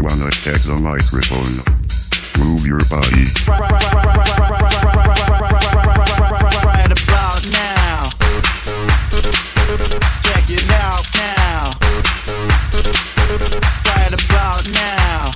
wanna check the microphone. Move your body. Right about now. Check it out now. Right about now.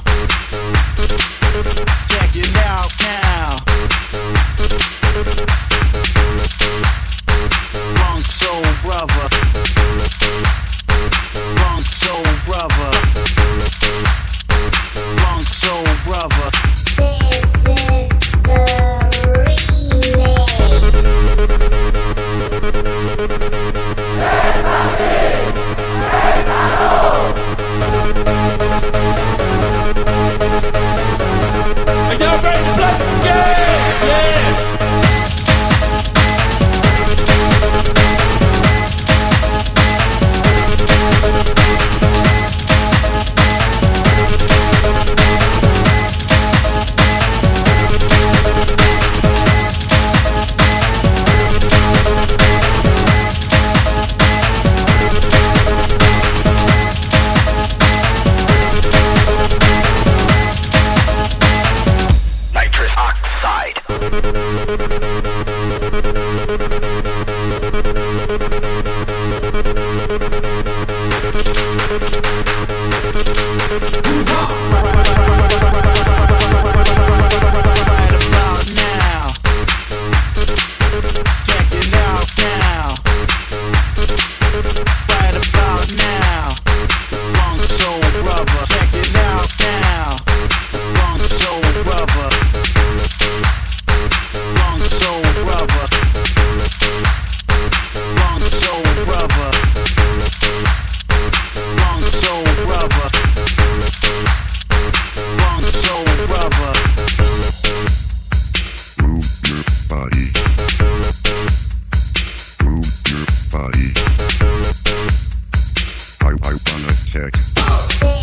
I wanna check. Oh,